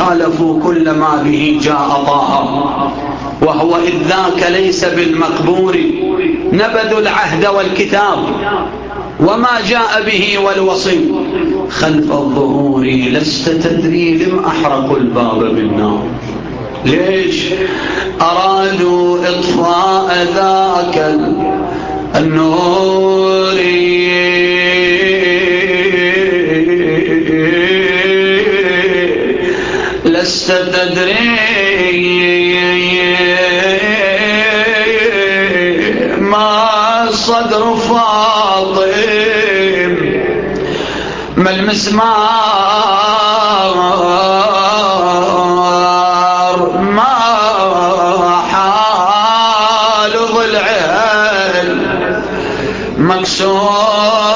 خالفوا كل ما به جاء طه وهو إذ ذاك ليس بالمقبور. نبذوا العهد والكتاب. وما جاء به والوصي. خلف الظهور لست تدري لم أحرقوا الباب بالنار. ليش؟ أرادوا إطفاء ذاك النور. لست تدري ما صدر فاطم ما المسمار ما حال ضلعه مكسور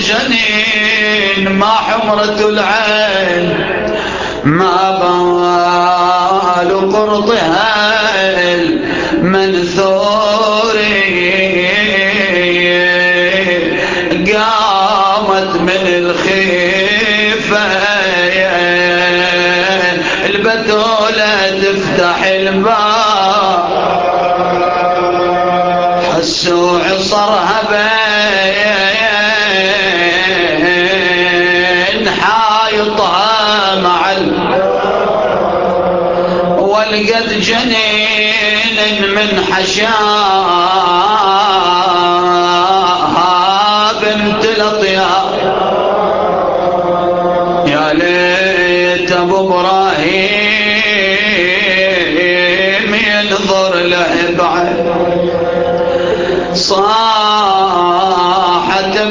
الجنين ما حمرة العين ما بال قرطها المنثور قامت من الخيفة البتولة تفتح الباب. حسوا عصرها بين حايطها مع ولقد جنين من حشاها بنت لطيا يا ليت أبو إبراهيم ينظر له بعد. صاحت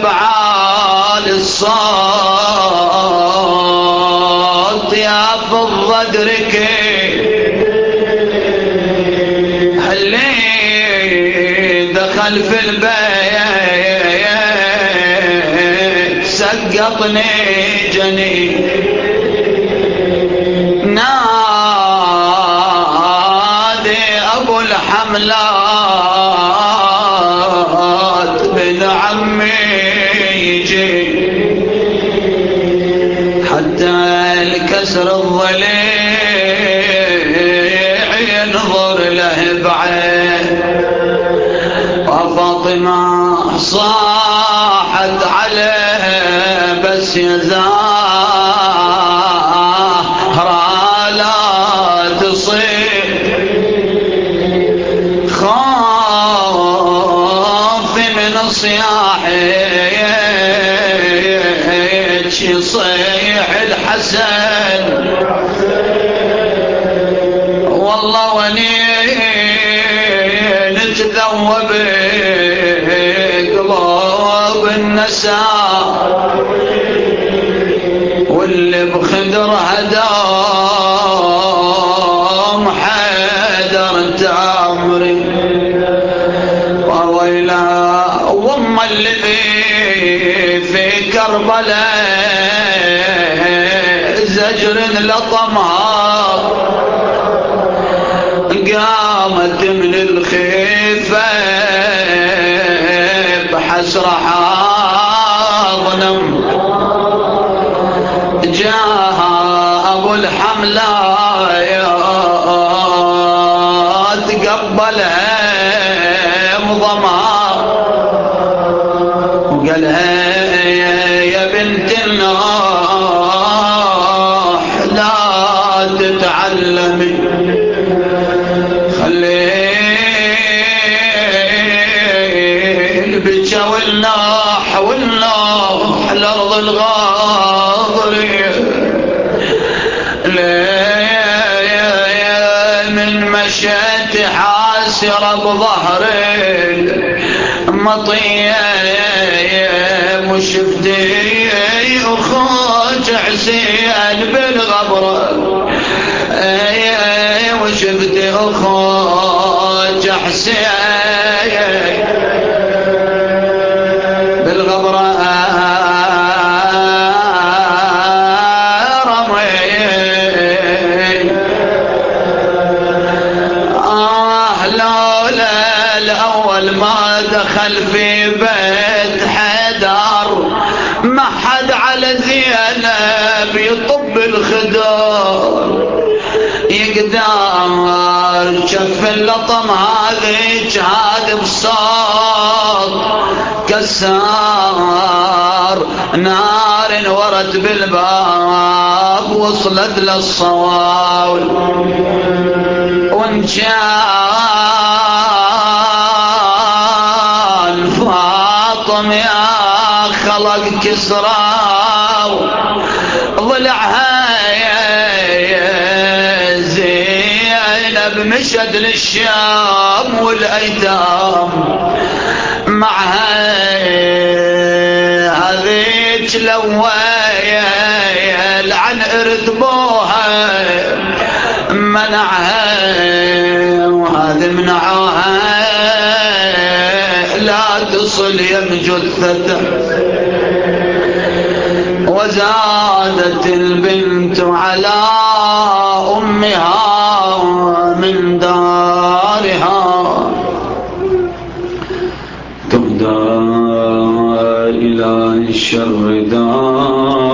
بعال الصوت سقطني جنين نادي أبو الحملات بن عمي يجي. حتى الكسر الضليع بعين وفاطمة صاحت عليه بس يا زهرة لا تصير خاف من صياحك يصيح الحسن. تذوب قلوب النساء واللي بخدر هدام حيدر وأم الذي في كربلاء زجر لطمها. قامت من الخيفة بحسرة حاضنم. جاها أبو الحملات تقبلها مضمها وقالها البكا والناح والناح الأرض الغاضريه من مشيت حاسرة بظهري مطية وشفتي أخوك حسين بالغبرة وشفتي أخوك حسين على زينب يطب الخدر يقدر شف اللطم هذيك هذا بصوت كسار نار ورد بالباب وصلت للصواب وإن كان فاطم يا خلق كسرى مشد للشام والأيتام. معها هذيك لويل عن ارتبوها منعها وهذه منعوها لا تصل يم جثته وزادت البنت على أمها. من دارها تهدى إلى الشر دار